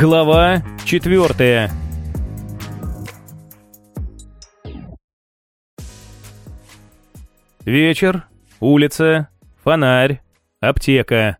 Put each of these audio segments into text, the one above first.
Глава четвертая. Вечер, улица, фонарь, аптека.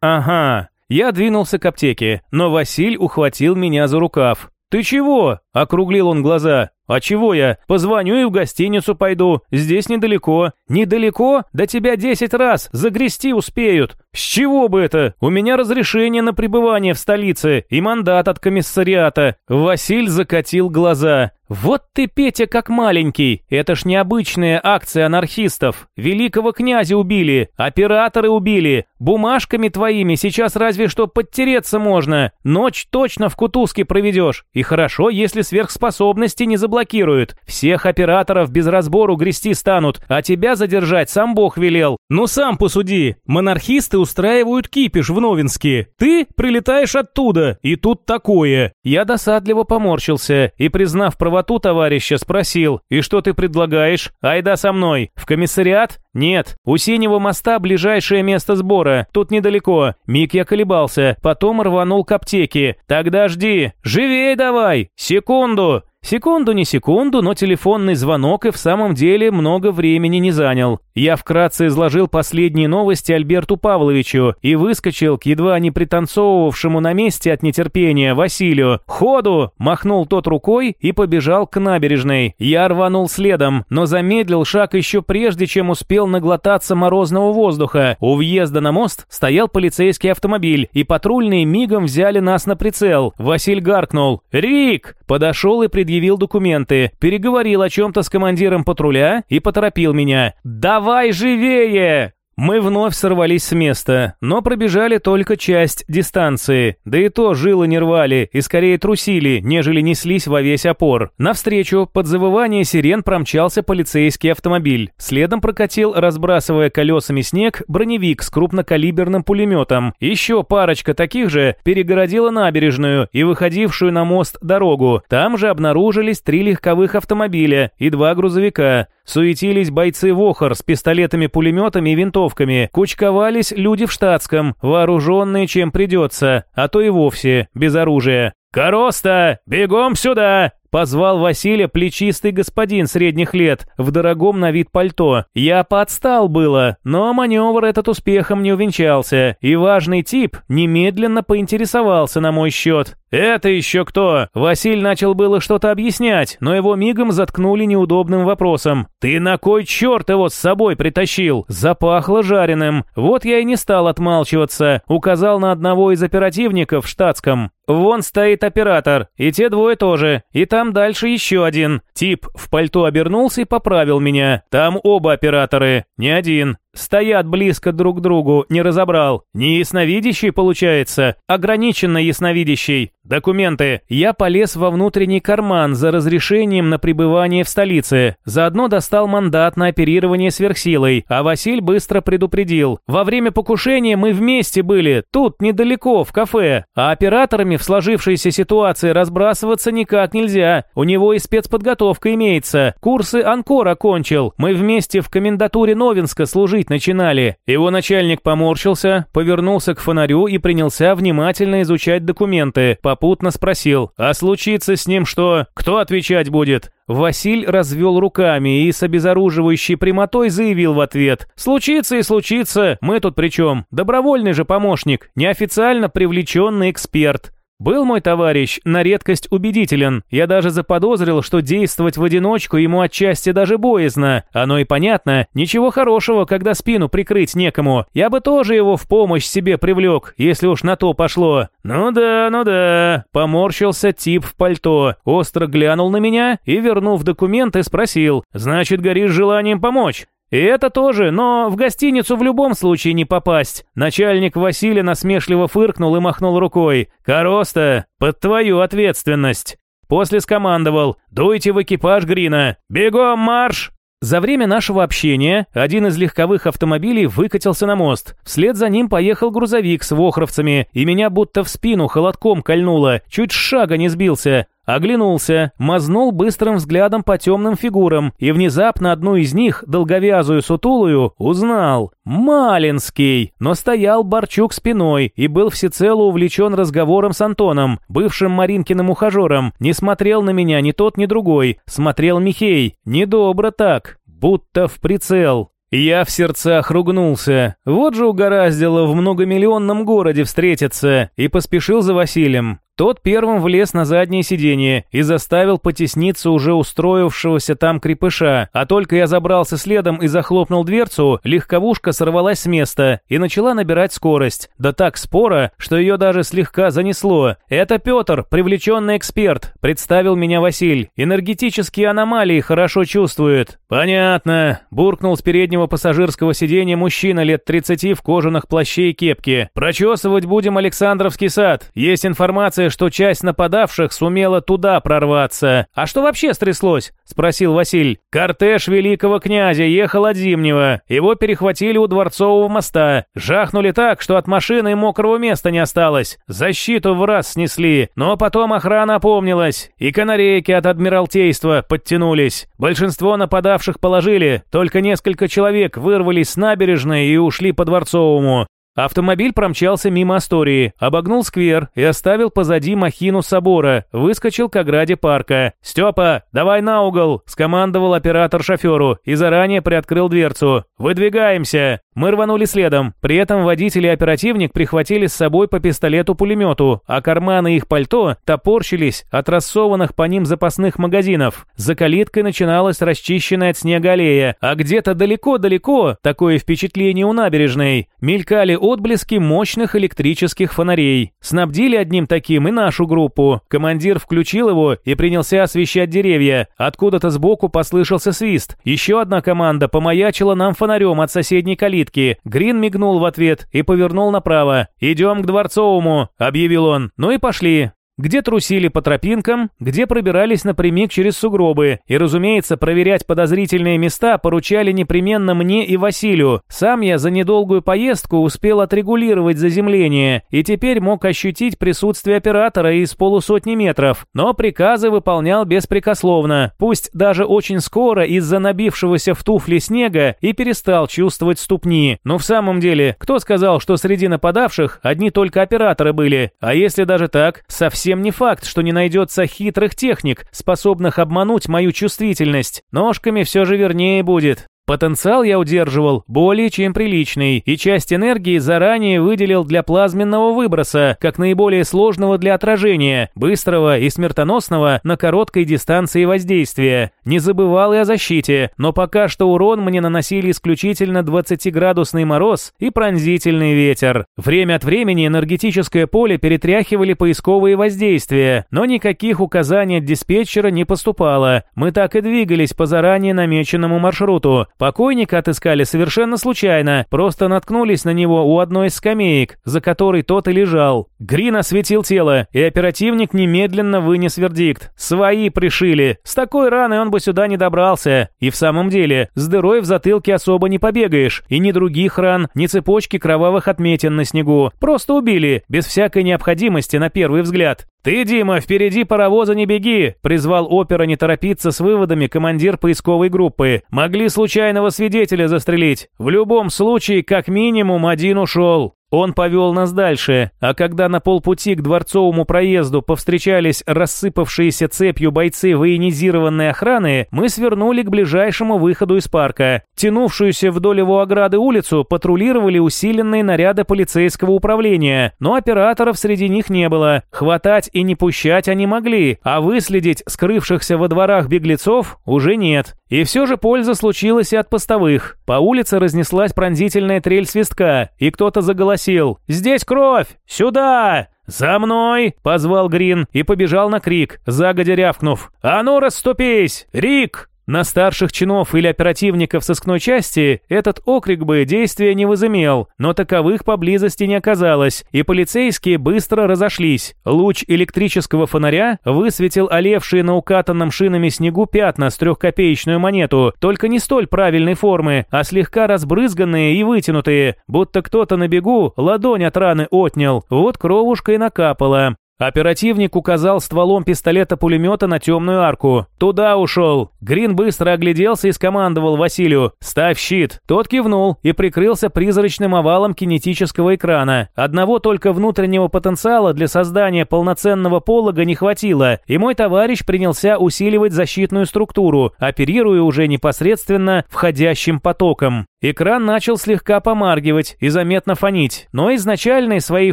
Ага, я двинулся к аптеке, но Василь ухватил меня за рукав. «Ты чего?» – округлил он глаза. «А чего я? Позвоню и в гостиницу пойду. Здесь недалеко». «Недалеко? Да тебя десять раз загрести успеют». «С чего бы это? У меня разрешение на пребывание в столице и мандат от комиссариата». Василь закатил глаза. «Вот ты, Петя, как маленький. Это ж необычная акция анархистов. Великого князя убили, операторы убили. Бумажками твоими сейчас разве что подтереться можно. Ночь точно в кутузке проведешь. И хорошо, если сверхспособности не заблокируют. Всех операторов без разбору грести станут, а тебя задержать сам Бог велел. Ну сам посуди. Монархисты устраивают кипиш в Новинске. Ты прилетаешь оттуда, и тут такое. Я досадливо поморщился и, признав правоту товарища, спросил, и что ты предлагаешь? Айда со мной. В комиссариат? Нет. У Синего моста ближайшее место сбора. Тут недалеко. Миг я колебался, потом рванул к аптеке. Тогда жди. Живей давай. Секунду. Секунду не секунду, но телефонный звонок и в самом деле много времени не занял. Я вкратце изложил последние новости Альберту Павловичу и выскочил к едва не пританцовывавшему на месте от нетерпения Василию. «Ходу!» – махнул тот рукой и побежал к набережной. Я рванул следом, но замедлил шаг еще прежде, чем успел наглотаться морозного воздуха. У въезда на мост стоял полицейский автомобиль, и патрульные мигом взяли нас на прицел. Василь гаркнул «Рик!» Подошел и предъявил документы, переговорил о чем-то с командиром патруля и поторопил меня. «Давай живее!» Мы вновь сорвались с места, но пробежали только часть дистанции, да и то жилы не рвали и скорее трусили, нежели неслись во весь опор. Навстречу под завывание сирен промчался полицейский автомобиль. Следом прокатил, разбрасывая колесами снег, броневик с крупнокалиберным пулеметом. Еще парочка таких же перегородила набережную и выходившую на мост дорогу. Там же обнаружились три легковых автомобиля и два грузовика. Суетились бойцы ВОХР с пистолетами-пулеметами и винтовками. Кучковались люди в штатском, вооруженные чем придется, а то и вовсе без оружия. «Короста, бегом сюда!» Позвал Василия плечистый господин средних лет, в дорогом на вид пальто. Я подстал было, но маневр этот успехом не увенчался, и важный тип немедленно поинтересовался на мой счет. «Это еще кто?» Василь начал было что-то объяснять, но его мигом заткнули неудобным вопросом. «Ты на кой черт его с собой притащил?» Запахло жареным. Вот я и не стал отмалчиваться, указал на одного из оперативников в штатском. «Вон стоит оператор, и те двое тоже, и там дальше еще один». Тип в пальто обернулся и поправил меня. «Там оба операторы, не один. Стоят близко друг к другу, не разобрал. Не ясновидящий, получается, ограниченно ясновидящий. Документы. Я полез во внутренний карман за разрешением на пребывание в столице. Заодно достал мандат на оперирование сверхсилой, а Василь быстро предупредил. Во время покушения мы вместе были, тут недалеко, в кафе. А операторами в сложившейся ситуации разбрасываться никак нельзя. У него и спецподготовка имеется. Курсы Анкор окончил. Мы вместе в комендатуре Новинска служить начинали. Его начальник поморщился, повернулся к фонарю и принялся внимательно изучать документы. Попутно спросил, а случится с ним что? Кто отвечать будет? Василь развел руками и с обезоруживающей прямотой заявил в ответ. «Случится и случится, мы тут при чем? Добровольный же помощник, неофициально привлеченный эксперт». Был мой товарищ на редкость убедителен. Я даже заподозрил, что действовать в одиночку ему отчасти даже боязно. Оно и понятно. Ничего хорошего, когда спину прикрыть некому. Я бы тоже его в помощь себе привлек, если уж на то пошло. Ну да, ну да. Поморщился тип в пальто. Остро глянул на меня и, вернув документы, спросил. Значит, горишь желанием помочь? «И это тоже, но в гостиницу в любом случае не попасть». Начальник Василий насмешливо фыркнул и махнул рукой. «Короста, под твою ответственность». После скомандовал «Дуйте в экипаж Грина! Бегом марш!» За время нашего общения один из легковых автомобилей выкатился на мост. Вслед за ним поехал грузовик с вохровцами, и меня будто в спину холодком кольнуло, чуть шага не сбился. Оглянулся, мазнул быстрым взглядом по темным фигурам, и внезапно одну из них, долговязую сутулую, узнал. Малинский! Но стоял Борчук спиной и был всецело увлечен разговором с Антоном, бывшим Маринкиным ухажером. Не смотрел на меня ни тот, ни другой. Смотрел Михей. Недобро так. Будто в прицел. Я в сердцах ругнулся. Вот же угораздило в многомиллионном городе встретиться, и поспешил за Василием. Тот первым влез на заднее сиденье и заставил потесниться уже устроившегося там крепыша, а только я забрался следом и захлопнул дверцу, легковушка сорвалась с места и начала набирать скорость, да так споро, что ее даже слегка занесло. «Это Петр, привлеченный эксперт», — представил меня Василь. «Энергетические аномалии хорошо чувствует». «Понятно», — буркнул с переднего пассажирского сиденья мужчина лет 30 в кожаных плаще и кепке. «Прочесывать будем Александровский сад. Есть информация, что часть нападавших сумела туда прорваться. А что вообще стряслось? Спросил Василь. Кортеж великого князя ехал от Зимнего. Его перехватили у Дворцового моста. Жахнули так, что от машины мокрого места не осталось. Защиту в раз снесли. Но потом охрана опомнилась. И канарейки от Адмиралтейства подтянулись. Большинство нападавших положили. Только несколько человек вырвались с набережной и ушли по Дворцовому. Автомобиль промчался мимо Астории, обогнул сквер и оставил позади махину собора, выскочил к ограде парка. «Степа, давай на угол!» – скомандовал оператор шоферу и заранее приоткрыл дверцу. «Выдвигаемся!» Мы рванули следом. При этом водитель и оперативник прихватили с собой по пистолету-пулемету, а карманы их пальто топорщились от рассованных по ним запасных магазинов. За калиткой начиналась расчищенная от снега аллея, а где-то далеко-далеко, такое впечатление у набережной, мелькали отблески мощных электрических фонарей. Снабдили одним таким и нашу группу. Командир включил его и принялся освещать деревья. Откуда-то сбоку послышался свист. Еще одна команда помаячила нам фонарем от соседней калитки. Грин мигнул в ответ и повернул направо. «Идем к Дворцовому», — объявил он. «Ну и пошли» где трусили по тропинкам, где пробирались напрямик через сугробы. И, разумеется, проверять подозрительные места поручали непременно мне и Василию. Сам я за недолгую поездку успел отрегулировать заземление и теперь мог ощутить присутствие оператора из полусотни метров. Но приказы выполнял беспрекословно, пусть даже очень скоро из-за набившегося в туфли снега и перестал чувствовать ступни. Но в самом деле, кто сказал, что среди нападавших одни только операторы были? А если даже так, совсем совсем не факт, что не найдется хитрых техник, способных обмануть мою чувствительность. Ножками все же вернее будет. Потенциал я удерживал более чем приличный, и часть энергии заранее выделил для плазменного выброса, как наиболее сложного для отражения, быстрого и смертоносного на короткой дистанции воздействия. Не забывал и о защите, но пока что урон мне наносили исключительно 20-градусный мороз и пронзительный ветер. Время от времени энергетическое поле перетряхивали поисковые воздействия, но никаких указаний от диспетчера не поступало. Мы так и двигались по заранее намеченному маршруту. Покойника отыскали совершенно случайно, просто наткнулись на него у одной из скамеек, за которой тот и лежал. Грин осветил тело, и оперативник немедленно вынес вердикт. Свои пришили. С такой раной он бы сюда не добрался. И в самом деле, с дырой в затылке особо не побегаешь, и ни других ран, ни цепочки кровавых отметин на снегу. Просто убили, без всякой необходимости на первый взгляд. «Ты, Дима, впереди паровоза не беги!» — призвал опера не торопиться с выводами командир поисковой группы. «Могли случайного свидетеля застрелить. В любом случае, как минимум, один ушел». Он повел нас дальше, а когда на полпути к дворцовому проезду повстречались рассыпавшиеся цепью бойцы военизированной охраны, мы свернули к ближайшему выходу из парка. Тянувшуюся вдоль его ограды улицу патрулировали усиленные наряды полицейского управления, но операторов среди них не было. Хватать и не пущать они могли, а выследить скрывшихся во дворах беглецов уже нет. И все же польза случилась и от постовых. По улице разнеслась пронзительная трель свистка, и кто-то заголосил «Здесь кровь! Сюда!» «За мной!» — позвал Грин и побежал на крик, загодя рявкнув. «А ну, расступись! Рик!» На старших чинов или оперативников сыскной части этот окрик бы действия не возымел, но таковых поблизости не оказалось, и полицейские быстро разошлись. Луч электрического фонаря высветил олевшие на укатанном шинами снегу пятна с трехкопеечную монету, только не столь правильной формы, а слегка разбрызганные и вытянутые, будто кто-то на бегу ладонь от раны отнял, вот кровушка и накапала. Оперативник указал стволом пистолета-пулемета на темную арку. «Туда ушел!» Грин быстро огляделся и скомандовал Василию «Ставь щит!» Тот кивнул и прикрылся призрачным овалом кинетического экрана. Одного только внутреннего потенциала для создания полноценного полога не хватило, и мой товарищ принялся усиливать защитную структуру, оперируя уже непосредственно входящим потоком. Экран начал слегка помаргивать и заметно фонить, но изначальной своей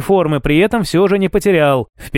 формы при этом все же не потерял. «Вперед!» –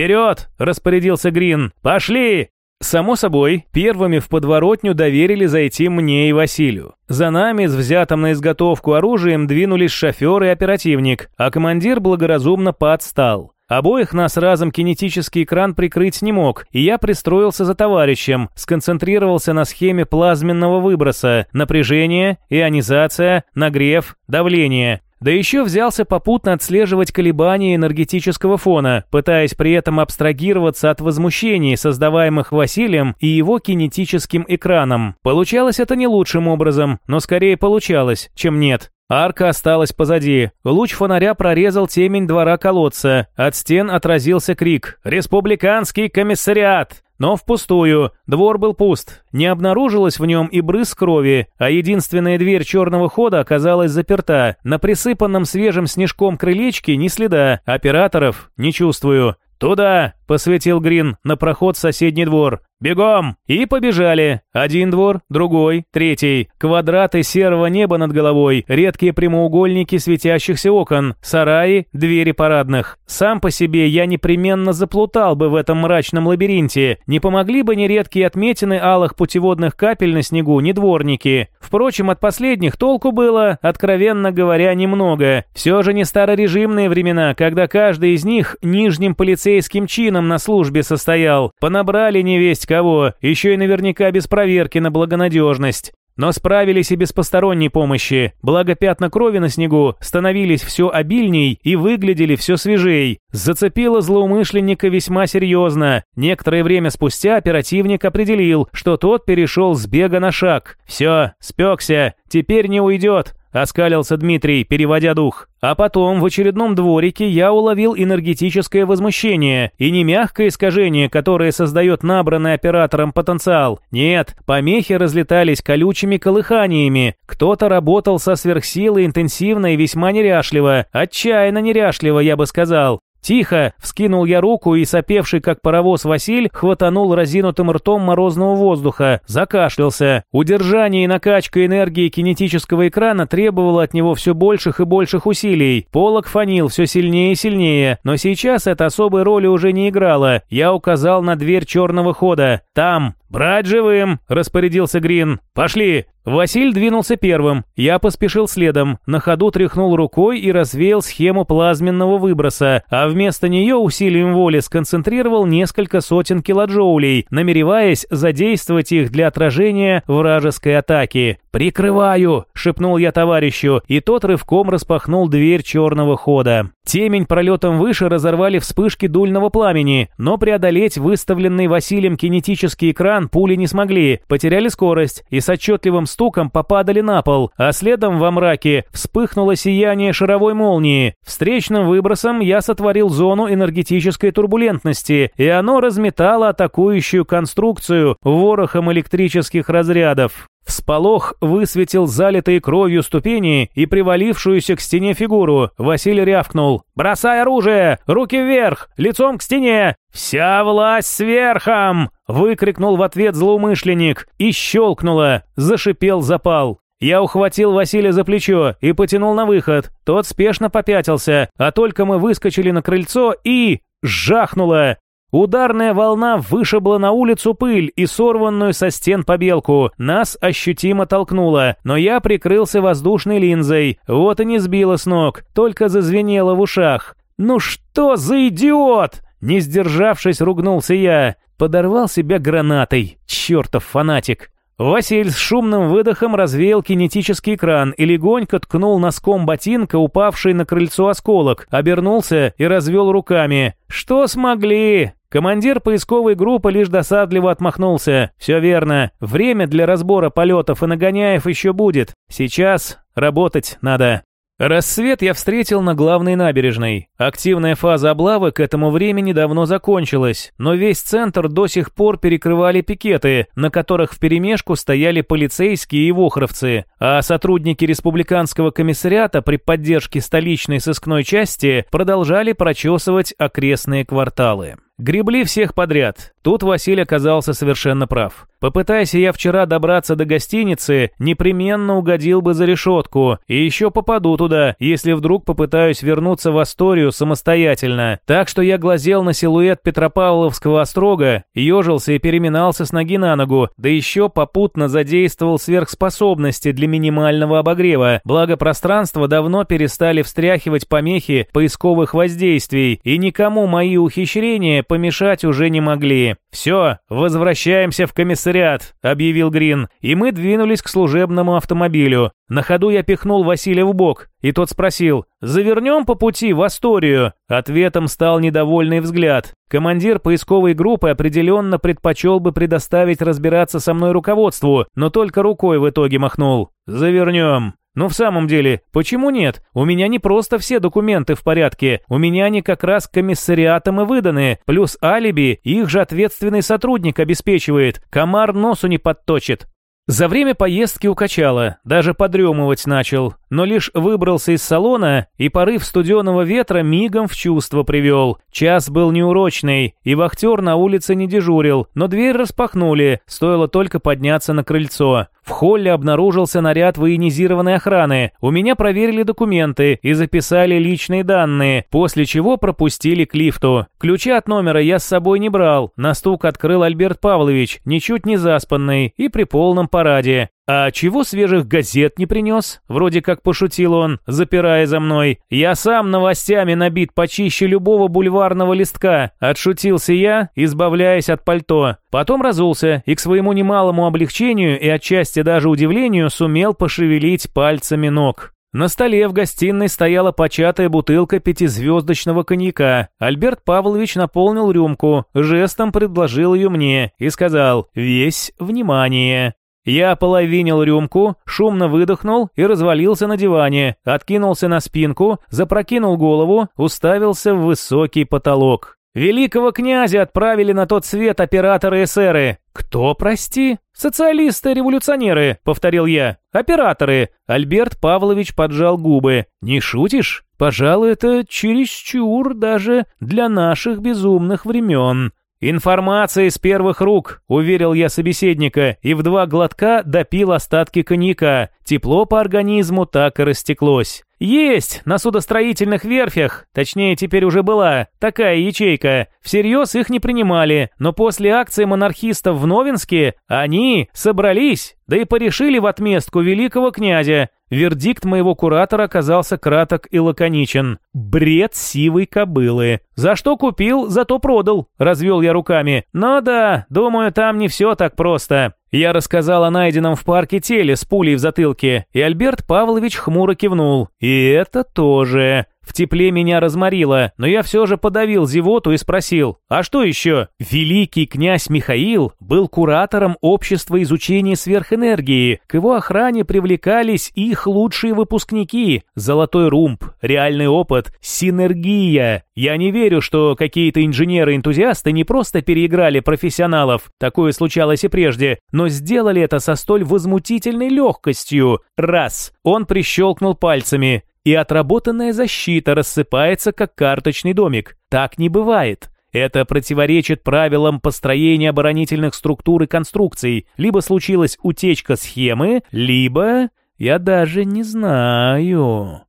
распорядился Грин. «Пошли!» Само собой, первыми в подворотню доверили зайти мне и Василию. За нами с взятым на изготовку оружием двинулись шофер и оперативник, а командир благоразумно подстал. Обоих нас разом кинетический экран прикрыть не мог, и я пристроился за товарищем, сконцентрировался на схеме плазменного выброса, напряжение, ионизация, нагрев, давление. Да еще взялся попутно отслеживать колебания энергетического фона, пытаясь при этом абстрагироваться от возмущений, создаваемых Василием и его кинетическим экраном. Получалось это не лучшим образом, но скорее получалось, чем нет. Арка осталась позади. Луч фонаря прорезал темень двора колодца. От стен отразился крик «Республиканский комиссариат!» Но впустую. Двор был пуст. Не обнаружилось в нем и брызг крови, а единственная дверь черного хода оказалась заперта. На присыпанном свежим снежком крылечке ни следа. Операторов не чувствую. «Туда!» – посветил Грин на проход в соседний двор. «Бегом!» И побежали. Один двор, другой, третий. Квадраты серого неба над головой, редкие прямоугольники светящихся окон, сараи, двери парадных. Сам по себе я непременно заплутал бы в этом мрачном лабиринте. Не помогли бы ни редкие отметины алых путеводных капель на снегу, ни дворники. Впрочем, от последних толку было, откровенно говоря, немного. Все же не старорежимные времена, когда каждый из них нижним полицейским чином на службе состоял. Понабрали невесть кого, еще и наверняка без проверки на благонадежность. Но справились и без посторонней помощи, благо пятна крови на снегу становились все обильней и выглядели все свежей. Зацепило злоумышленника весьма серьезно. Некоторое время спустя оперативник определил, что тот перешел с бега на шаг. Все, спекся, теперь не уйдет. Оскалился Дмитрий, переводя дух. А потом в очередном дворике я уловил энергетическое возмущение, и не мягкое искажение, которое создает набранный оператором потенциал. Нет, помехи разлетались колючими колыханиями. Кто-то работал со сверхсилой интенсивно и весьма неряшливо, отчаянно неряшливо, я бы сказал. «Тихо!» – вскинул я руку, и сопевший, как паровоз Василь, хватанул разинутым ртом морозного воздуха, закашлялся. Удержание и накачка энергии кинетического экрана требовало от него все больших и больших усилий. Полок фанил все сильнее и сильнее, но сейчас это особой роли уже не играло. Я указал на дверь черного хода. «Там!» «Брать живым!» – распорядился Грин. «Пошли!» Василь двинулся первым. Я поспешил следом. На ходу тряхнул рукой и развеял схему плазменного выброса, а вместо нее усилием воли сконцентрировал несколько сотен килоджоулей, намереваясь задействовать их для отражения вражеской атаки. «Прикрываю!» – шепнул я товарищу, и тот рывком распахнул дверь черного хода. Темень пролетом выше разорвали вспышки дульного пламени, но преодолеть выставленный Василием кинетический экран пули не смогли, потеряли скорость и с отчетливым стуком попадали на пол, а следом во мраке вспыхнуло сияние шаровой молнии. Встречным выбросом я сотворил зону энергетической турбулентности, и оно разметало атакующую конструкцию ворохом электрических разрядов. Всполох высветил залитые кровью ступени и привалившуюся к стене фигуру. Василий рявкнул. «Бросай оружие! Руки вверх! Лицом к стене! Вся власть сверхом!» Выкрикнул в ответ злоумышленник. И щелкнуло. Зашипел запал. Я ухватил Василия за плечо и потянул на выход. Тот спешно попятился, а только мы выскочили на крыльцо и... Жахнуло! Ударная волна вышибла на улицу пыль и сорванную со стен побелку. Нас ощутимо толкнуло, но я прикрылся воздушной линзой. Вот и не сбило с ног, только зазвенело в ушах. «Ну что за идиот!» Не сдержавшись, ругнулся я. Подорвал себя гранатой. Чертов фанатик. Василь с шумным выдохом развеял кинетический экран и легонько ткнул носком ботинка упавший на крыльцо осколок, обернулся и развел руками. «Что смогли? Командир поисковой группы лишь досадливо отмахнулся. «Все верно. Время для разбора полетов и нагоняев еще будет. Сейчас работать надо». Рассвет я встретил на главной набережной. Активная фаза облавы к этому времени давно закончилась, но весь центр до сих пор перекрывали пикеты, на которых вперемешку стояли полицейские и вохровцы, а сотрудники республиканского комиссариата при поддержке столичной сыскной части продолжали прочесывать окрестные кварталы. Гребли всех подряд. Тут Василий оказался совершенно прав. Попытайся я вчера добраться до гостиницы, непременно угодил бы за решетку, и еще попаду туда, если вдруг попытаюсь вернуться в Асторию самостоятельно. Так что я глазел на силуэт Петропавловского острога, ежился и переминался с ноги на ногу, да еще попутно задействовал сверхспособности для минимального обогрева, благо пространство давно перестали встряхивать помехи поисковых воздействий, и никому мои ухищрения помешать уже не могли. «Все, возвращаемся в комиссариат», — объявил Грин, и мы двинулись к служебному автомобилю. На ходу я пихнул Василия в бок, и тот спросил, «Завернем по пути в Асторию?» Ответом стал недовольный взгляд. Командир поисковой группы определенно предпочел бы предоставить разбираться со мной руководству, но только рукой в итоге махнул. «Завернем». Но в самом деле, почему нет? У меня не просто все документы в порядке, у меня они как раз комиссариатом и выданы, плюс алиби их же ответственный сотрудник обеспечивает, комар носу не подточит. За время поездки укачало, даже подремывать начал, но лишь выбрался из салона и порыв студеного ветра мигом в чувство привел. Час был неурочный, и вахтер на улице не дежурил, но дверь распахнули, стоило только подняться на крыльцо. В холле обнаружился наряд военизированной охраны. У меня проверили документы и записали личные данные, после чего пропустили к лифту. Ключи от номера я с собой не брал. На стук открыл Альберт Павлович, ничуть не заспанный и при полном параде. «А чего свежих газет не принес?» Вроде как пошутил он, запирая за мной. «Я сам новостями набит почище любого бульварного листка», отшутился я, избавляясь от пальто. Потом разулся и к своему немалому облегчению и отчасти даже удивлению сумел пошевелить пальцами ног. На столе в гостиной стояла початая бутылка пятизвездочного коньяка. Альберт Павлович наполнил рюмку, жестом предложил ее мне и сказал «Весь внимание». Я половинил рюмку, шумно выдохнул и развалился на диване, откинулся на спинку, запрокинул голову, уставился в высокий потолок. Великого князя отправили на тот свет операторы-эсеры. Кто, прости? Социалисты-революционеры, повторил я. Операторы. Альберт Павлович поджал губы. Не шутишь? Пожалуй, это чересчур даже для наших безумных времен. «Информация из первых рук», — уверил я собеседника, и в два глотка допил остатки коньяка. Тепло по организму так и растеклось. Есть на судостроительных верфях, точнее теперь уже была, такая ячейка. Всерьез их не принимали, но после акции монархистов в Новинске они собрались, да и порешили в отместку великого князя. Вердикт моего куратора оказался краток и лаконичен. Бред сивой кобылы. За что купил, зато продал, развел я руками. Но да, думаю, там не все так просто. Я рассказал о найденном в парке теле с пулей в затылке, и Альберт Павлович хмуро кивнул. «И это тоже. В тепле меня разморило, но я все же подавил зевоту и спросил, а что еще? Великий князь Михаил был куратором общества изучения сверхэнергии. К его охране привлекались их лучшие выпускники. Золотой румб, реальный опыт, синергия. Я не верю, что какие-то инженеры-энтузиасты не просто переиграли профессионалов, такое случалось и прежде, но сделали это со столь возмутительной легкостью. Раз. Он прищелкнул пальцами и отработанная защита рассыпается, как карточный домик. Так не бывает. Это противоречит правилам построения оборонительных структур и конструкций. Либо случилась утечка схемы, либо... Я даже не знаю.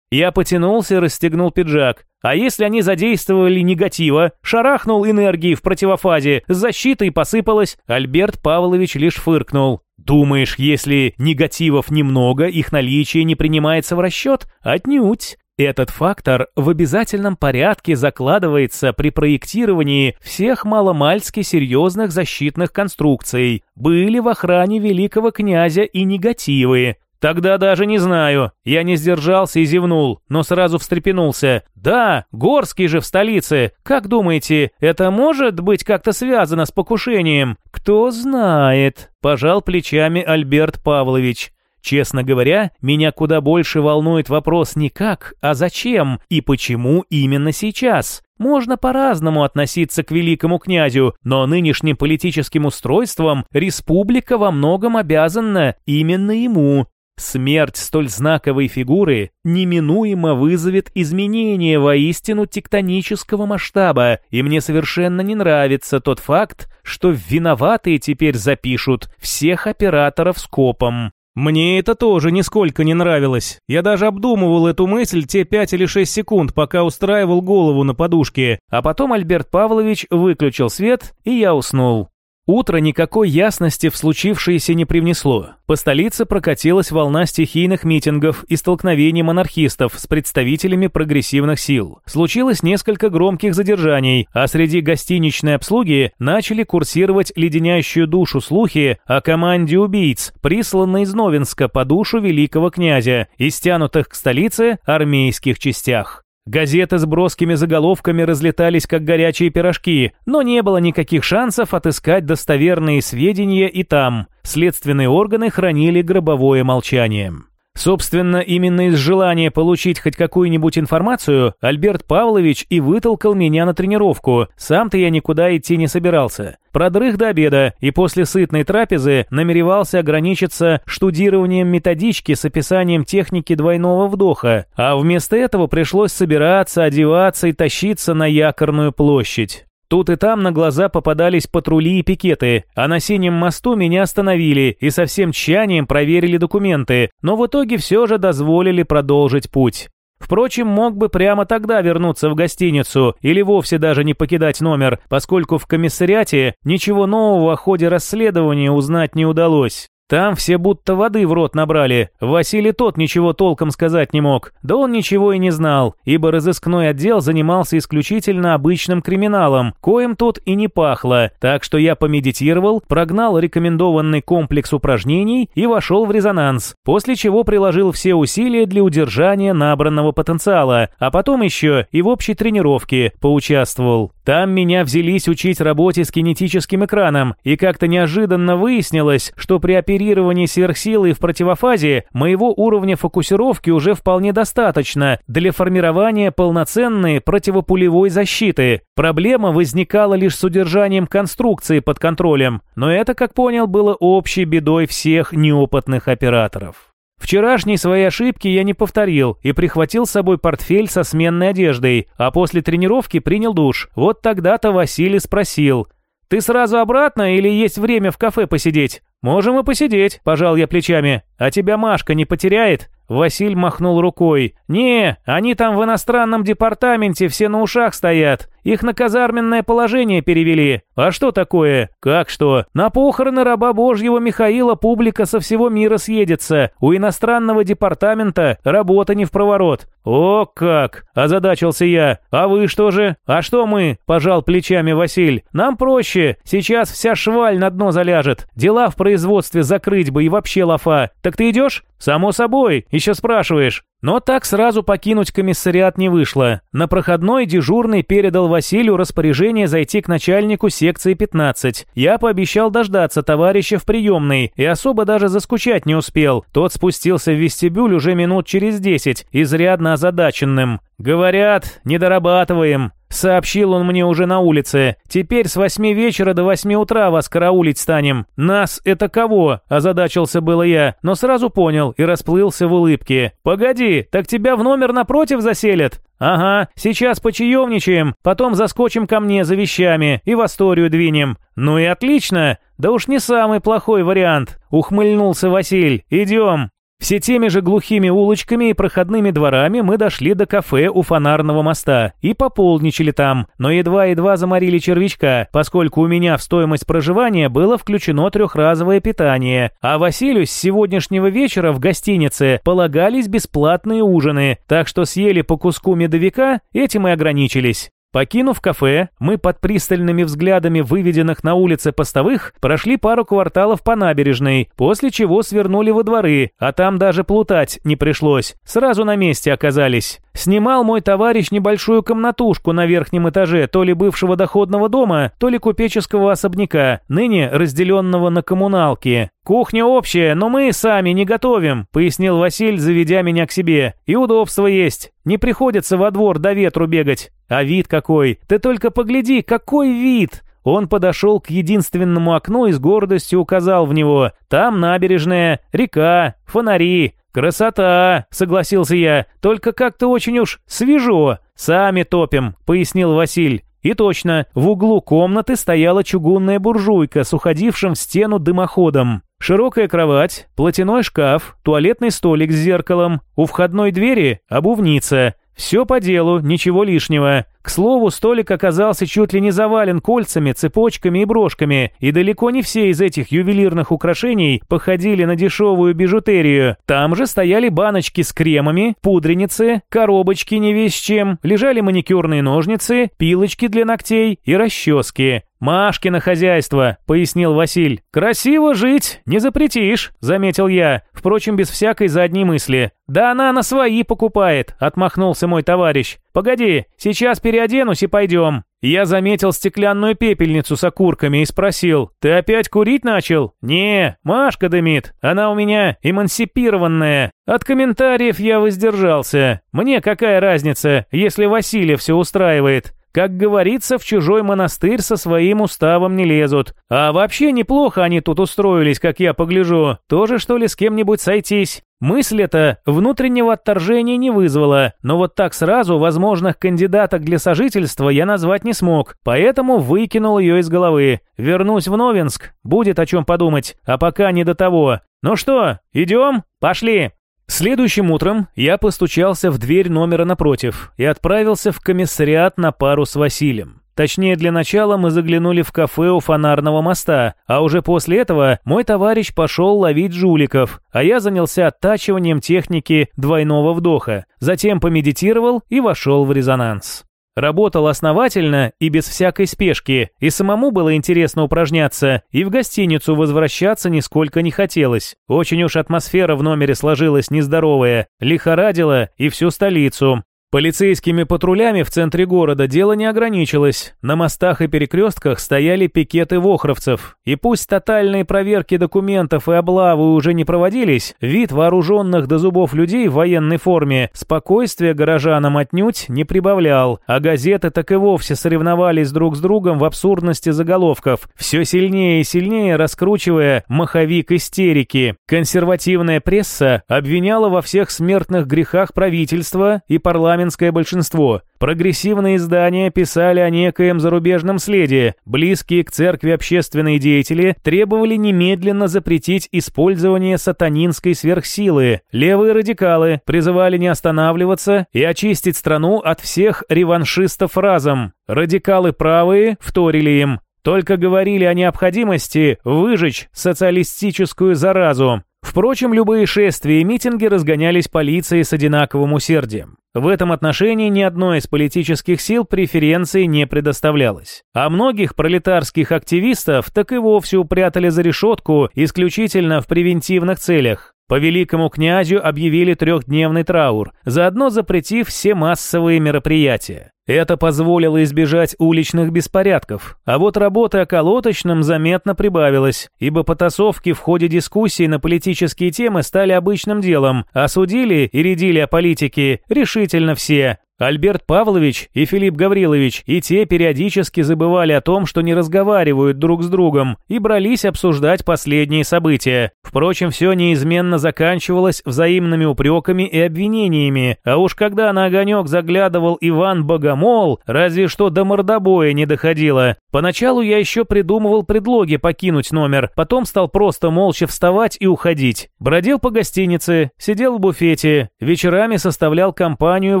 Я потянулся и расстегнул пиджак. А если они задействовали негатива, шарахнул энергии в противофазе, защита и посыпалась, Альберт Павлович лишь фыркнул. Думаешь, если негативов немного, их наличие не принимается в расчет? Отнюдь. Этот фактор в обязательном порядке закладывается при проектировании всех маломальски серьезных защитных конструкций. Были в охране великого князя и негативы. «Тогда даже не знаю». Я не сдержался и зевнул, но сразу встрепенулся. «Да, Горский же в столице. Как думаете, это может быть как-то связано с покушением?» «Кто знает», – пожал плечами Альберт Павлович. Честно говоря, меня куда больше волнует вопрос не как, а зачем и почему именно сейчас. Можно по-разному относиться к великому князю, но нынешним политическим устройством республика во многом обязана именно ему. Смерть столь знаковой фигуры неминуемо вызовет изменения воистину тектонического масштаба, и мне совершенно не нравится тот факт, что виноватые теперь запишут всех операторов скопом. Мне это тоже нисколько не нравилось. Я даже обдумывал эту мысль те пять или шесть секунд, пока устраивал голову на подушке, а потом Альберт Павлович выключил свет, и я уснул. Утро никакой ясности в случившееся не привнесло. По столице прокатилась волна стихийных митингов и столкновений монархистов с представителями прогрессивных сил. Случилось несколько громких задержаний, а среди гостиничной обслуги начали курсировать леденящую душу слухи о команде убийц, присланной из Новинска по душу великого князя и стянутых к столице армейских частях. Газеты с броскими заголовками разлетались как горячие пирожки, но не было никаких шансов отыскать достоверные сведения и там. Следственные органы хранили гробовое молчание. Собственно, именно из желания получить хоть какую-нибудь информацию Альберт Павлович и вытолкал меня на тренировку. Сам-то я никуда идти не собирался. Продрых до обеда и после сытной трапезы намеревался ограничиться штудированием методички с описанием техники двойного вдоха, а вместо этого пришлось собираться, одеваться и тащиться на якорную площадь. Тут и там на глаза попадались патрули и пикеты, а на синем мосту меня остановили и со всем тщанием проверили документы, но в итоге все же дозволили продолжить путь. Впрочем, мог бы прямо тогда вернуться в гостиницу или вовсе даже не покидать номер, поскольку в комиссариате ничего нового о ходе расследования узнать не удалось. Там все будто воды в рот набрали. Василий тот ничего толком сказать не мог. Да он ничего и не знал, ибо разыскной отдел занимался исключительно обычным криминалом, коим тут и не пахло. Так что я помедитировал, прогнал рекомендованный комплекс упражнений и вошел в резонанс, после чего приложил все усилия для удержания набранного потенциала, а потом еще и в общей тренировке поучаствовал. Там меня взялись учить работе с кинетическим экраном, и как-то неожиданно выяснилось, что при оперировании сверхсилой в противофазе моего уровня фокусировки уже вполне достаточно для формирования полноценной противопулевой защиты. Проблема возникала лишь с удержанием конструкции под контролем, но это, как понял, было общей бедой всех неопытных операторов. Вчерашней своей ошибки я не повторил и прихватил с собой портфель со сменной одеждой, а после тренировки принял душ. Вот тогда-то Василий спросил, «Ты сразу обратно или есть время в кафе посидеть?» «Можем и посидеть», – пожал я плечами. «А тебя Машка не потеряет?» Василь махнул рукой. «Не, они там в иностранном департаменте все на ушах стоят. Их на казарменное положение перевели. А что такое? Как что? На похороны раба Божьего Михаила публика со всего мира съедется. У иностранного департамента работа не в проворот. О, как! Озадачился я. А вы что же? А что мы? Пожал плечами Василь. Нам проще. Сейчас вся шваль на дно заляжет. Дела в производстве закрыть бы и вообще лафа. Так ты идешь? Само собой. Еще спрашиваешь. Но так сразу покинуть комиссариат не вышло. На проходной дежурный передал Василию распоряжение зайти к начальнику секции 15. Я пообещал дождаться товарища в приемной и особо даже заскучать не успел. Тот спустился в вестибюль уже минут через 10, изрядно озадаченным. «Говорят, не дорабатываем», — сообщил он мне уже на улице. «Теперь с восьми вечера до восьми утра вас караулить станем». «Нас это кого?» — озадачился было я, но сразу понял и расплылся в улыбке. «Погоди, так тебя в номер напротив заселят?» «Ага, сейчас почаевничаем, потом заскочим ко мне за вещами и в Асторию двинем». «Ну и отлично! Да уж не самый плохой вариант», — ухмыльнулся Василь. «Идем». Все теми же глухими улочками и проходными дворами мы дошли до кафе у фонарного моста и пополничали там, но едва-едва заморили червячка, поскольку у меня в стоимость проживания было включено трехразовое питание, а Василию с сегодняшнего вечера в гостинице полагались бесплатные ужины, так что съели по куску медовика, этим и ограничились. Покинув кафе, мы под пристальными взглядами выведенных на улице постовых прошли пару кварталов по набережной, после чего свернули во дворы, а там даже плутать не пришлось, сразу на месте оказались. Снимал мой товарищ небольшую комнатушку на верхнем этаже то ли бывшего доходного дома, то ли купеческого особняка, ныне разделенного на коммуналки. «Кухня общая, но мы сами не готовим», — пояснил Василь, заведя меня к себе. «И удобство есть. Не приходится во двор до ветру бегать. А вид какой! Ты только погляди, какой вид!» Он подошел к единственному окну и с гордостью указал в него. «Там набережная, река, фонари. Красота!» — согласился я. «Только как-то очень уж свежо. Сами топим», — пояснил Василь. И точно, в углу комнаты стояла чугунная буржуйка с уходившим в стену дымоходом. Широкая кровать, платяной шкаф, туалетный столик с зеркалом, у входной двери обувница. Все по делу, ничего лишнего. К слову, столик оказался чуть ли не завален кольцами, цепочками и брошками, и далеко не все из этих ювелирных украшений походили на дешевую бижутерию. Там же стояли баночки с кремами, пудреницы, коробочки не весь чем, лежали маникюрные ножницы, пилочки для ногтей и расчески. «Машкино хозяйство», — пояснил Василь. «Красиво жить, не запретишь», — заметил я, впрочем, без всякой задней мысли. «Да она на свои покупает», — отмахнулся мой товарищ. «Погоди, сейчас переоденусь и пойдем». Я заметил стеклянную пепельницу с окурками и спросил, «Ты опять курить начал?» «Не, Машка дымит, она у меня эмансипированная». От комментариев я воздержался. Мне какая разница, если Василия все устраивает? Как говорится, в чужой монастырь со своим уставом не лезут. А вообще неплохо они тут устроились, как я погляжу. Тоже что ли с кем-нибудь сойтись? Мысль эта внутреннего отторжения не вызвала, но вот так сразу возможных кандидаток для сожительства я назвать не смог, поэтому выкинул ее из головы. Вернусь в Новинск, будет о чем подумать, а пока не до того. Ну что, идем? Пошли! Следующим утром я постучался в дверь номера напротив и отправился в комиссариат на пару с Василием. Точнее, для начала мы заглянули в кафе у фонарного моста, а уже после этого мой товарищ пошел ловить жуликов, а я занялся оттачиванием техники двойного вдоха, затем помедитировал и вошел в резонанс. Работал основательно и без всякой спешки, и самому было интересно упражняться, и в гостиницу возвращаться нисколько не хотелось. Очень уж атмосфера в номере сложилась нездоровая, лихорадила и всю столицу. Полицейскими патрулями в центре города дело не ограничилось. На мостах и перекрестках стояли пикеты вохровцев. И пусть тотальные проверки документов и облавы уже не проводились, вид вооруженных до зубов людей в военной форме спокойствия горожанам отнюдь не прибавлял, а газеты так и вовсе соревновались друг с другом в абсурдности заголовков, все сильнее и сильнее раскручивая маховик истерики. Консервативная пресса обвиняла во всех смертных грехах правительства и парламент парламентское большинство. Прогрессивные издания писали о некоем зарубежном следе. Близкие к церкви общественные деятели требовали немедленно запретить использование сатанинской сверхсилы. Левые радикалы призывали не останавливаться и очистить страну от всех реваншистов разом. Радикалы правые вторили им. Только говорили о необходимости выжечь социалистическую заразу. Впрочем, любые шествия и митинги разгонялись полицией с одинаковым усердием. В этом отношении ни одной из политических сил преференции не предоставлялось. А многих пролетарских активистов так и вовсе упрятали за решетку исключительно в превентивных целях. По великому князю объявили трехдневный траур, заодно запретив все массовые мероприятия. Это позволило избежать уличных беспорядков, а вот работы о колоточном заметно прибавилось, ибо потасовки в ходе дискуссий на политические темы стали обычным делом, осудили и рядили о политике решительно все, Альберт Павлович и Филипп Гаврилович и те периодически забывали о том, что не разговаривают друг с другом, и брались обсуждать последние события. Впрочем, все неизменно заканчивалось взаимными упреками и обвинениями, а уж когда на огонек заглядывал Иван Богомол, разве что до мордобоя не доходило. Поначалу я еще придумывал предлоги покинуть номер, потом стал просто молча вставать и уходить. Бродил по гостинице, сидел в буфете, вечерами составлял компанию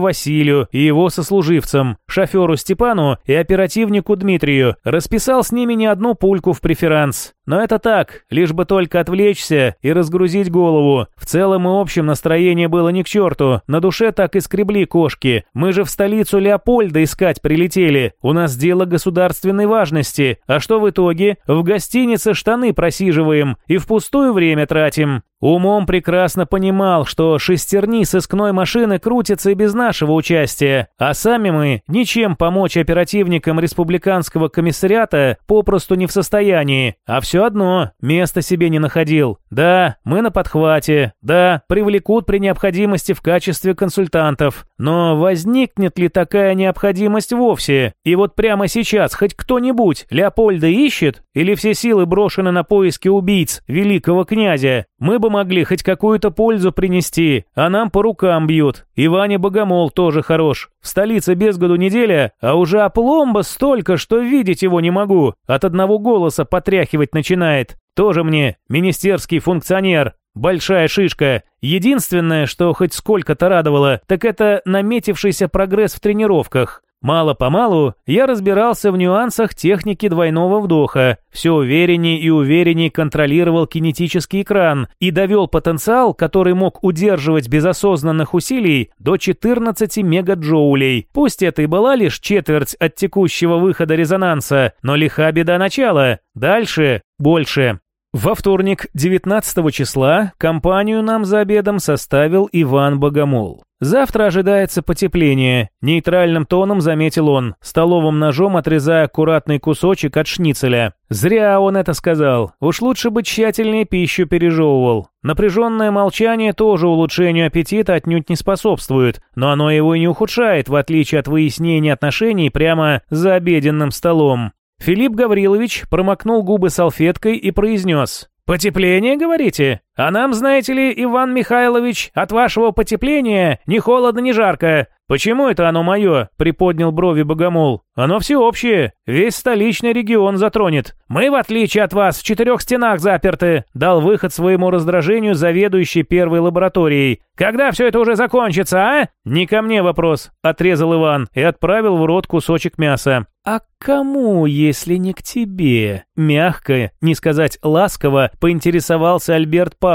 Василию, и его сослуживцам, шоферу Степану и оперативнику Дмитрию, расписал с ними не одну пульку в преферанс. Но это так, лишь бы только отвлечься и разгрузить голову. В целом и общем настроение было ни к черту, на душе так и скребли кошки. Мы же в столицу Леопольда искать прилетели, у нас дело государственной важности, а что в итоге? В гостинице штаны просиживаем и впустую время тратим. Умом прекрасно понимал, что шестерни сыскной машины крутятся и без нашего участия, а сами мы ничем помочь оперативникам республиканского комиссариата попросту не в состоянии, а все все одно места себе не находил. Да, мы на подхвате, да, привлекут при необходимости в качестве консультантов. Но возникнет ли такая необходимость вовсе? И вот прямо сейчас хоть кто-нибудь Леопольда ищет? Или все силы брошены на поиски убийц великого князя? Мы бы могли хоть какую-то пользу принести, а нам по рукам бьют. И Ваня Богомол тоже хорош. В столице без году неделя, а уже опломба столько, что видеть его не могу. От одного голоса потряхивать начинает. Тоже мне министерский функционер. Большая шишка. Единственное, что хоть сколько-то радовало, так это наметившийся прогресс в тренировках. Мало-помалу я разбирался в нюансах техники двойного вдоха, все увереннее и увереннее контролировал кинетический экран и довел потенциал, который мог удерживать без осознанных усилий, до 14 мегаджоулей. Пусть это и была лишь четверть от текущего выхода резонанса, но лиха беда начала. Дальше больше. Во вторник, 19 числа, компанию нам за обедом составил Иван Богомол. Завтра ожидается потепление, нейтральным тоном заметил он, столовым ножом отрезая аккуратный кусочек от шницеля. Зря он это сказал, уж лучше бы тщательнее пищу пережевывал. Напряженное молчание тоже улучшению аппетита отнюдь не способствует, но оно его и не ухудшает, в отличие от выяснения отношений прямо за обеденным столом. Филипп Гаврилович промокнул губы салфеткой и произнес «Потепление, говорите? А нам, знаете ли, Иван Михайлович, от вашего потепления ни холодно, ни жарко. Почему это оно мое?» – приподнял брови Богомол. «Оно всеобщее, весь столичный регион затронет. Мы, в отличие от вас, в четырех стенах заперты», – дал выход своему раздражению заведующий первой лабораторией. «Когда все это уже закончится, а?» «Не ко мне вопрос», – отрезал Иван и отправил в рот кусочек мяса. «А кому, если не к тебе?» Мягко, не сказать ласково, поинтересовался Альберт Павлович.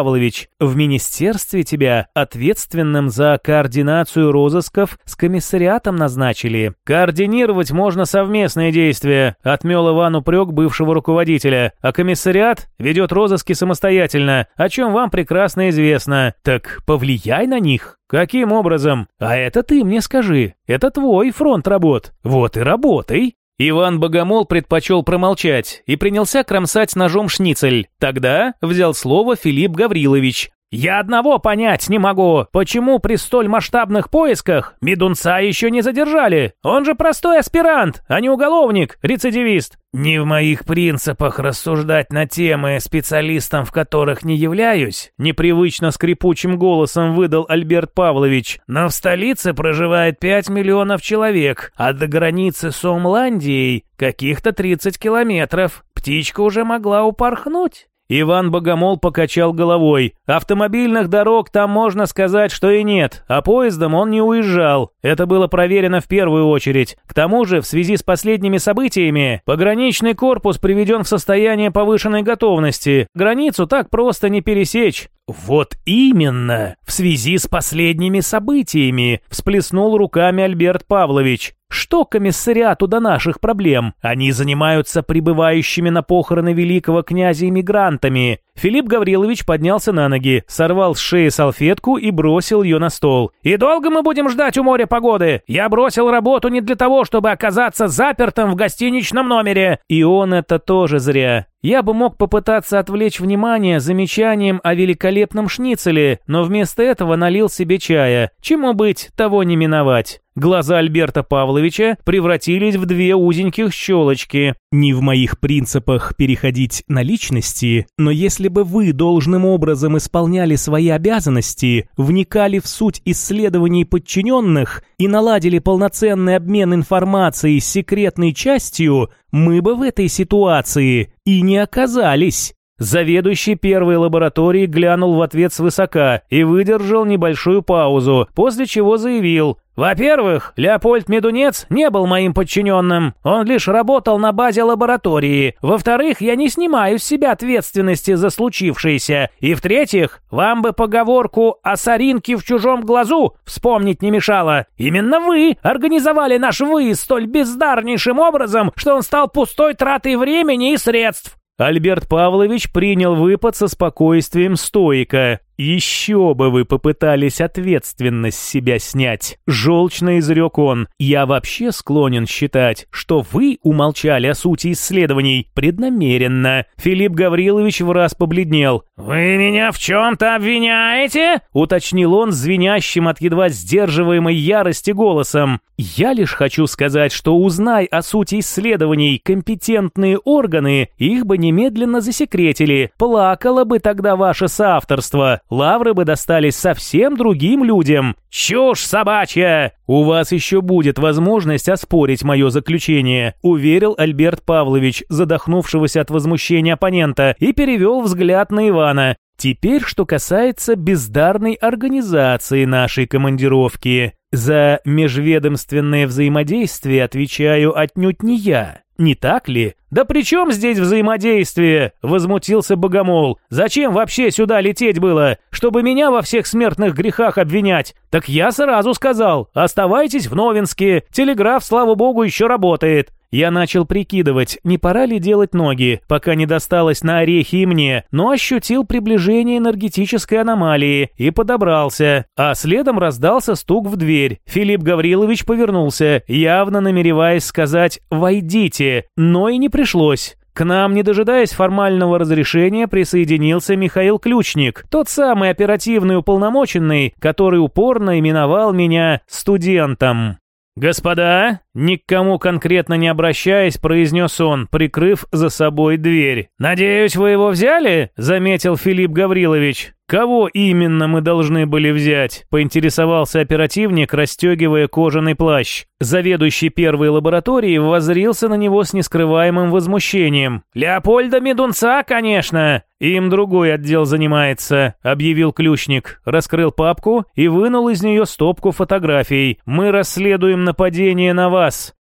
«В министерстве тебя ответственным за координацию розысков с комиссариатом назначили. Координировать можно совместные действия», — отмел Иван упрек бывшего руководителя. «А комиссариат ведет розыски самостоятельно, о чем вам прекрасно известно. Так повлияй на них». «Каким образом? А это ты мне скажи. Это твой фронт работ. Вот и работай». Иван Богомол предпочел промолчать и принялся кромсать ножом шницель. Тогда взял слово Филипп Гаврилович, «Я одного понять не могу, почему при столь масштабных поисках Медунца еще не задержали? Он же простой аспирант, а не уголовник, рецидивист». «Не в моих принципах рассуждать на темы, специалистом в которых не являюсь», непривычно скрипучим голосом выдал Альберт Павлович. «Но в столице проживает 5 миллионов человек, а до границы с Омландией каких-то 30 километров. Птичка уже могла упорхнуть». Иван Богомол покачал головой. Автомобильных дорог там можно сказать, что и нет, а поездом он не уезжал. Это было проверено в первую очередь. К тому же, в связи с последними событиями, пограничный корпус приведен в состояние повышенной готовности. Границу так просто не пересечь. «Вот именно! В связи с последними событиями!» – всплеснул руками Альберт Павлович. Что комиссариату до наших проблем? Они занимаются прибывающими на похороны великого князя иммигрантами. Филипп Гаврилович поднялся на ноги, сорвал с шеи салфетку и бросил ее на стол. «И долго мы будем ждать у моря погоды? Я бросил работу не для того, чтобы оказаться запертым в гостиничном номере!» И он это тоже зря. Я бы мог попытаться отвлечь внимание замечанием о великолепном шницеле, но вместо этого налил себе чая. Чему быть, того не миновать. Глаза Альберта Павловича превратились в две узеньких щелочки. Не в моих принципах переходить на личности, но если бы вы должным образом исполняли свои обязанности, вникали в суть исследований подчиненных и наладили полноценный обмен информацией с секретной частью, мы бы в этой ситуации и не оказались. Заведующий первой лабораторией глянул в ответ свысока и выдержал небольшую паузу, после чего заявил во-первых, Леопольд Медунец не был моим подчиненным, он лишь работал на базе лаборатории. Во-вторых, я не снимаю с себя ответственности за случившееся. И в-третьих, вам бы поговорку о соринке в чужом глазу вспомнить не мешало. Именно вы организовали наш выезд столь бездарнейшим образом, что он стал пустой тратой времени и средств. Альберт Павлович принял выпад со спокойствием стоика. «Еще бы вы попытались ответственность с себя снять», – желчно изрек он. «Я вообще склонен считать, что вы умолчали о сути исследований преднамеренно». Филипп Гаврилович в раз побледнел. «Вы меня в чем-то обвиняете?» – уточнил он звенящим от едва сдерживаемой ярости голосом. «Я лишь хочу сказать, что узнай о сути исследований компетентные органы, их бы немедленно засекретили. Плакало бы тогда ваше соавторство лавры бы достались совсем другим людям. Чушь собачья! У вас еще будет возможность оспорить мое заключение, уверил Альберт Павлович, задохнувшегося от возмущения оппонента, и перевел взгляд на Ивана. Теперь, что касается бездарной организации нашей командировки. За межведомственное взаимодействие отвечаю отнюдь не я. Не так ли? Да при чем здесь взаимодействие? Возмутился Богомол. Зачем вообще сюда лететь было? Чтобы меня во всех смертных грехах обвинять? Так я сразу сказал, оставайтесь в Новинске. Телеграф, слава богу, еще работает. Я начал прикидывать, не пора ли делать ноги, пока не досталось на орехи и мне, но ощутил приближение энергетической аномалии и подобрался, а следом раздался стук в дверь. Филипп Гаврилович повернулся, явно намереваясь сказать «войдите», но и не пришлось. К нам, не дожидаясь формального разрешения, присоединился Михаил Ключник, тот самый оперативный уполномоченный, который упорно именовал меня студентом. «Господа!» — ни к кому конкретно не обращаясь, произнес он, прикрыв за собой дверь. «Надеюсь, вы его взяли?» — заметил Филипп Гаврилович. «Кого именно мы должны были взять?» – поинтересовался оперативник, расстегивая кожаный плащ. Заведующий первой лабораторией воззрился на него с нескрываемым возмущением. «Леопольда Медунца, конечно!» «Им другой отдел занимается», – объявил ключник. Раскрыл папку и вынул из нее стопку фотографий. «Мы расследуем нападение на вас».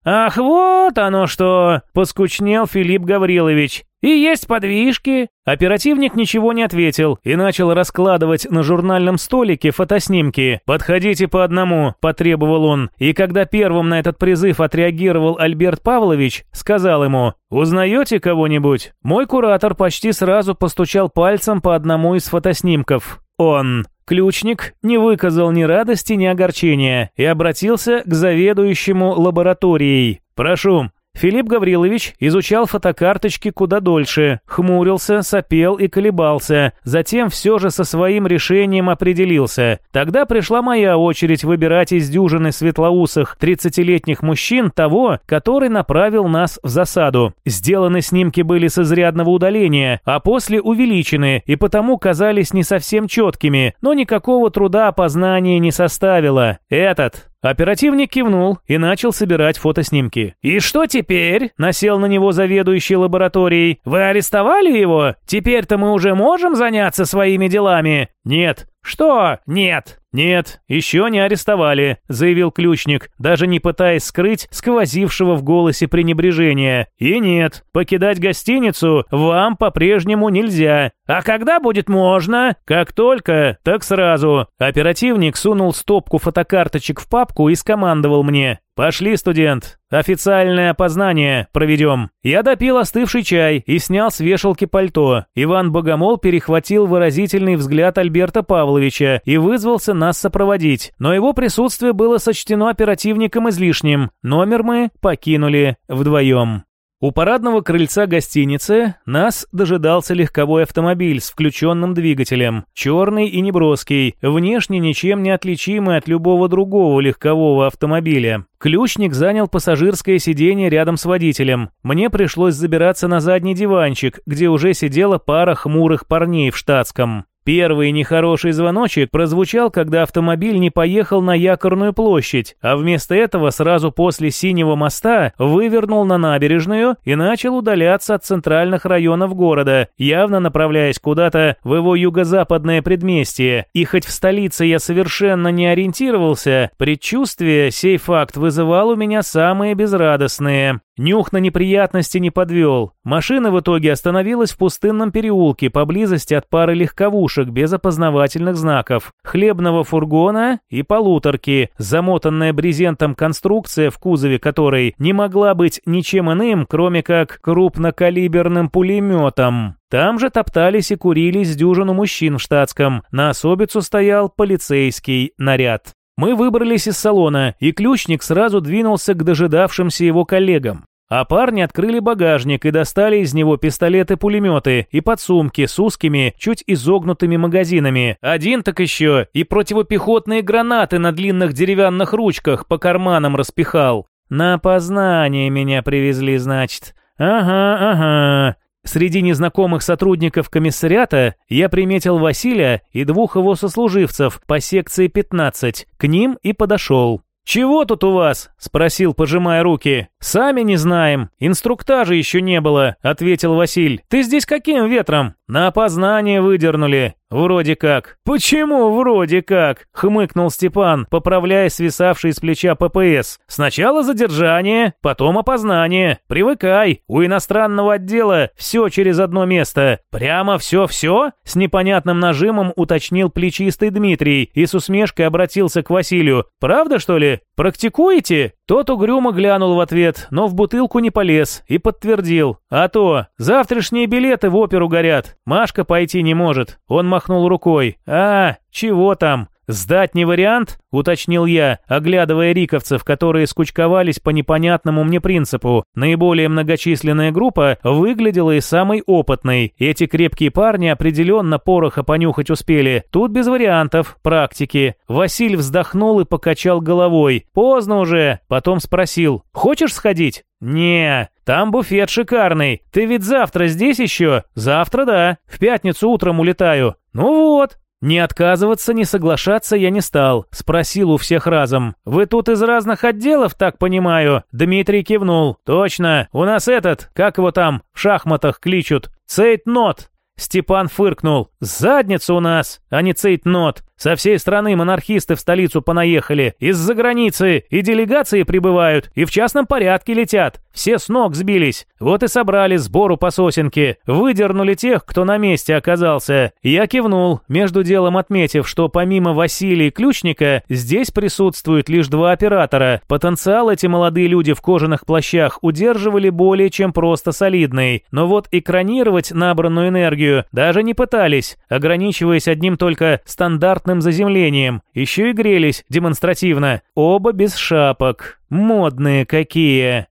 «Ах, вот оно что!» – поскучнел Филипп Гаврилович. «И есть подвижки». Оперативник ничего не ответил и начал раскладывать на журнальном столике фотоснимки. «Подходите по одному», – потребовал он. И когда первым на этот призыв отреагировал Альберт Павлович, сказал ему «Узнаете кого-нибудь?» Мой куратор почти сразу постучал пальцем по одному из фотоснимков. «Он». Ключник не выказал ни радости, ни огорчения и обратился к заведующему лабораторией. «Прошу, Филипп Гаврилович изучал фотокарточки куда дольше, хмурился, сопел и колебался, затем все же со своим решением определился. Тогда пришла моя очередь выбирать из дюжины светлоусых 30-летних мужчин того, который направил нас в засаду. Сделаны снимки были с изрядного удаления, а после увеличены и потому казались не совсем четкими, но никакого труда опознания не составило. Этот Оперативник кивнул и начал собирать фотоснимки. «И что теперь?» – насел на него заведующий лабораторией. «Вы арестовали его? Теперь-то мы уже можем заняться своими делами?» «Нет». «Что? Нет». «Нет, еще не арестовали», — заявил ключник, даже не пытаясь скрыть сквозившего в голосе пренебрежения. «И нет, покидать гостиницу вам по-прежнему нельзя. А когда будет можно? Как только, так сразу». Оперативник сунул стопку фотокарточек в папку и скомандовал мне. «Пошли, студент, официальное опознание проведем». Я допил остывший чай и снял с вешалки пальто. Иван Богомол перехватил выразительный взгляд Альберта Павловича и вызвался нас сопроводить, но его присутствие было сочтено оперативником излишним. Номер мы покинули вдвоем. У парадного крыльца гостиницы нас дожидался легковой автомобиль с включенным двигателем, черный и неброский, внешне ничем не отличимый от любого другого легкового автомобиля. Ключник занял пассажирское сиденье рядом с водителем. Мне пришлось забираться на задний диванчик, где уже сидела пара хмурых парней в штатском. Первый нехороший звоночек прозвучал, когда автомобиль не поехал на Якорную площадь, а вместо этого сразу после Синего моста вывернул на набережную и начал удаляться от центральных районов города, явно направляясь куда-то в его юго-западное предместье. И хоть в столице я совершенно не ориентировался, предчувствие сей факт вызывал у меня самые безрадостные. Нюх на неприятности не подвел. Машина в итоге остановилась в пустынном переулке поблизости от пары легковушек, лягушек без опознавательных знаков, хлебного фургона и полуторки, замотанная брезентом конструкция, в кузове которой не могла быть ничем иным, кроме как крупнокалиберным пулеметом. Там же топтались и курились дюжину мужчин в штатском, на особицу стоял полицейский наряд. Мы выбрались из салона, и ключник сразу двинулся к дожидавшимся его коллегам. А парни открыли багажник и достали из него пистолеты-пулеметы и подсумки с узкими, чуть изогнутыми магазинами. Один так еще и противопехотные гранаты на длинных деревянных ручках по карманам распихал. На опознание меня привезли, значит. Ага, ага. Среди незнакомых сотрудников комиссариата я приметил Василия и двух его сослуживцев по секции 15. К ним и подошел. «Чего тут у вас?» – спросил, пожимая руки. «Сами не знаем. Инструктажа еще не было», – ответил Василь. «Ты здесь каким ветром?» «На опознание выдернули. «Вроде как». «Почему вроде как?» — хмыкнул Степан, поправляя свисавший с плеча ППС. «Сначала задержание, потом опознание. Привыкай, у иностранного отдела все через одно место. Прямо все-все?» С непонятным нажимом уточнил плечистый Дмитрий и с усмешкой обратился к Василию. «Правда, что ли? Практикуете?» Тот угрюмо глянул в ответ, но в бутылку не полез и подтвердил. «А то, завтрашние билеты в оперу горят. Машка пойти не может». Он махнул рукой. «А, чего там? «Сдать не вариант?» – уточнил я, оглядывая риковцев, которые скучковались по непонятному мне принципу. Наиболее многочисленная группа выглядела и самой опытной. Эти крепкие парни определенно пороха понюхать успели. Тут без вариантов, практики. Василь вздохнул и покачал головой. «Поздно уже». Потом спросил. «Хочешь сходить?» «Не, там буфет шикарный. Ты ведь завтра здесь еще?» «Завтра, да. В пятницу утром улетаю». «Ну вот, не отказываться, не соглашаться я не стал. Спросил у всех разом. «Вы тут из разных отделов, так понимаю?» Дмитрий кивнул. «Точно. У нас этот, как его там, в шахматах кличут. Цейтнот». Степан фыркнул. «Задница у нас, а не цейтнот. Со всей страны монархисты в столицу понаехали, из-за границы, и делегации прибывают, и в частном порядке летят. Все с ног сбились. Вот и собрали сбору по сосенке. Выдернули тех, кто на месте оказался. Я кивнул, между делом отметив, что помимо Василия Ключника, здесь присутствуют лишь два оператора. Потенциал эти молодые люди в кожаных плащах удерживали более чем просто солидный. Но вот экранировать набранную энергию даже не пытались, ограничиваясь одним только стандартным плотным заземлением, еще и грелись демонстративно, оба без шапок. Модные какие.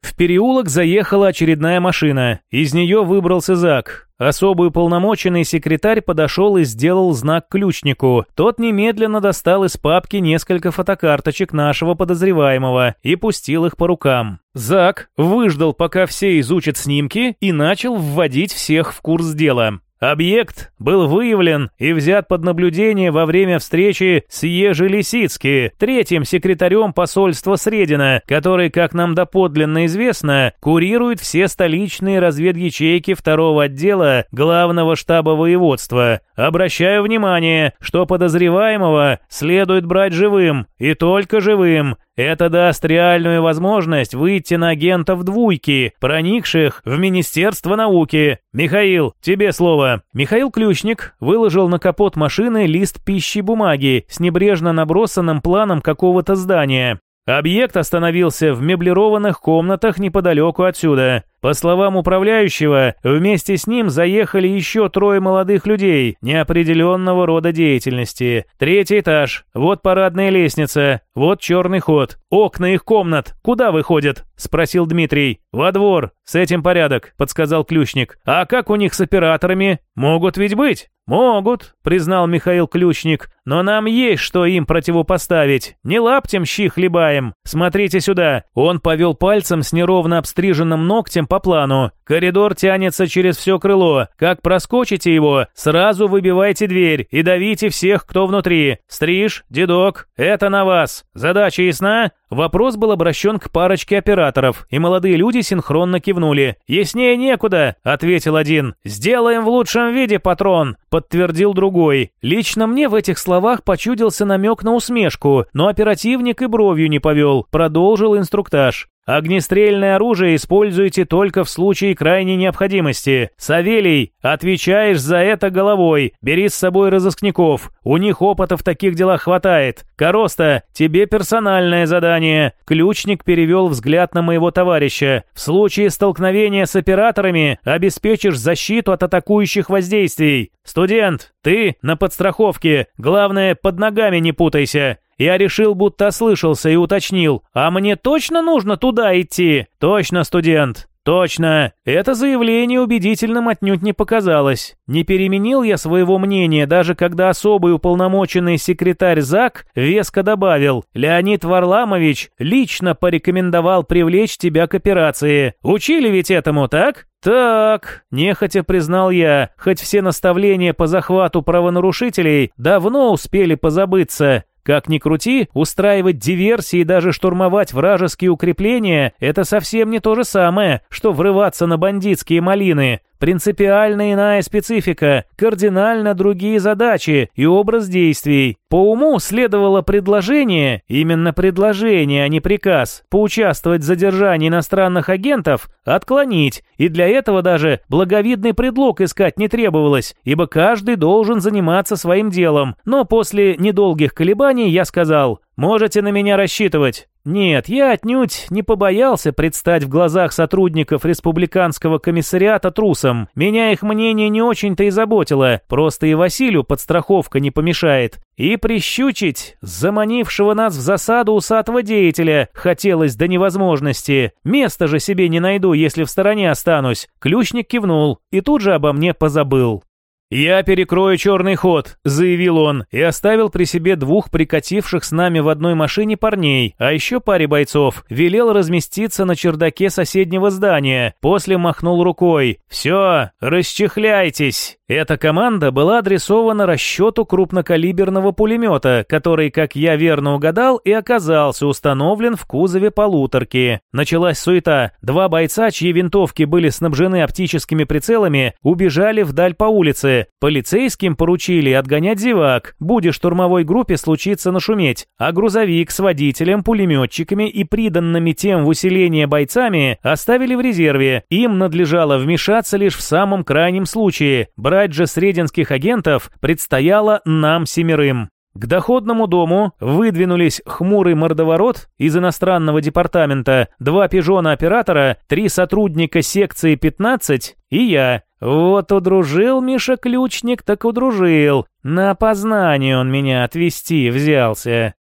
В переулок заехала очередная машина. Из нее выбрался Зак. Особый уполномоченный секретарь подошел и сделал знак ключнику. Тот немедленно достал из папки несколько фотокарточек нашего подозреваемого и пустил их по рукам. Зак выждал, пока все изучат снимки, и начал вводить всех в курс дела. Объект был выявлен и взят под наблюдение во время встречи с Ежи Лисицки, третьим секретарем посольства Средина, который, как нам доподлинно известно, курирует все столичные разведячейки второго отдела главного штаба воеводства. Обращаю внимание, что подозреваемого следует брать живым, и только живым, это даст реальную возможность выйти на агентов двуйки, проникших в Министерство науки. Михаил, тебе слово. Михаил Ключник выложил на капот машины лист пищи бумаги с небрежно набросанным планом какого-то здания. Объект остановился в меблированных комнатах неподалеку отсюда. По словам управляющего, вместе с ним заехали еще трое молодых людей неопределенного рода деятельности. Третий этаж, вот парадная лестница, вот черный ход. Окна их комнат куда выходят? Спросил Дмитрий. Во двор, с этим порядок, подсказал ключник. А как у них с операторами? Могут ведь быть? «Могут», — признал Михаил Ключник, — «но нам есть что им противопоставить. Не лаптем щи хлебаем. Смотрите сюда». Он повел пальцем с неровно обстриженным ногтем по плану. Коридор тянется через все крыло. Как проскочите его, сразу выбивайте дверь и давите всех, кто внутри. Стриж, дедок, это на вас. Задача ясна? Вопрос был обращен к парочке операторов, и молодые люди синхронно кивнули. «Яснее некуда», — ответил один. «Сделаем в лучшем виде, патрон», — подтвердил другой. Лично мне в этих словах почудился намек на усмешку, но оперативник и бровью не повел, продолжил инструктаж. Огнестрельное оружие используйте только в случае крайней необходимости. Савелий, отвечаешь за это головой. Бери с собой разыскников. У них опыта в таких делах хватает. Короста, тебе персональное задание. Ключник перевел взгляд на моего товарища. В случае столкновения с операторами обеспечишь защиту от атакующих воздействий. Студент, ты на подстраховке. Главное, под ногами не путайся. Я решил, будто ослышался и уточнил. «А мне точно нужно туда идти?» «Точно, студент. «Точно! Это заявление убедительным отнюдь не показалось. Не переменил я своего мнения, даже когда особый уполномоченный секретарь ЗАГ веско добавил, «Леонид Варламович лично порекомендовал привлечь тебя к операции. Учили ведь этому, так?» «Так», – нехотя признал я, хоть все наставления по захвату правонарушителей давно успели позабыться. Как ни крути, устраивать диверсии и даже штурмовать вражеские укрепления – это совсем не то же самое, что врываться на бандитские малины. Принципиально иная специфика, кардинально другие задачи и образ действий. По уму следовало предложение, именно предложение, а не приказ, поучаствовать в задержании иностранных агентов, отклонить, и для этого даже благовидный предлог искать не требовалось, ибо каждый должен заниматься своим делом. Но после недолгих колебаний я сказал «Можете на меня рассчитывать». Нет, я отнюдь не побоялся предстать в глазах сотрудников республиканского комиссариата трусом. Меня их мнение не очень-то и заботило, просто и Василию подстраховка не помешает. И прищучить заманившего нас в засаду усатого деятеля хотелось до невозможности. Места же себе не найду, если в стороне останусь. Ключник кивнул и тут же обо мне позабыл. «Я перекрою черный ход», — заявил он, и оставил при себе двух прикативших с нами в одной машине парней, а еще паре бойцов. Велел разместиться на чердаке соседнего здания, после махнул рукой. «Все, расчехляйтесь». Эта команда была адресована расчету крупнокалиберного пулемета, который, как я верно угадал, и оказался установлен в кузове полуторки. Началась суета. Два бойца, чьи винтовки были снабжены оптическими прицелами, убежали вдаль по улице. Полицейским поручили отгонять зевак, будет штурмовой группе случиться нашуметь, а грузовик с водителем, пулеметчиками и приданными тем в усиление бойцами оставили в резерве. Им надлежало вмешаться лишь в самом крайнем случае – Брать же срединских агентов предстояло нам семерым. К доходному дому выдвинулись хмурый мордоворот из иностранного департамента, два пижона-оператора, три сотрудника секции 15 и я. Вот удружил Миша Ключник, так удружил. На опознание он меня отвезти взялся.